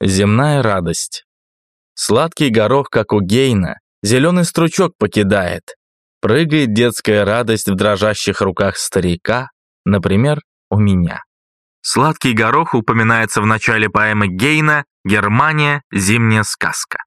Земная радость. Сладкий горох, как у Гейна, зеленый стручок покидает. Прыгает детская радость в дрожащих руках старика, например, у меня. Сладкий горох упоминается в начале поэмы Гейна «Германия. Зимняя сказка».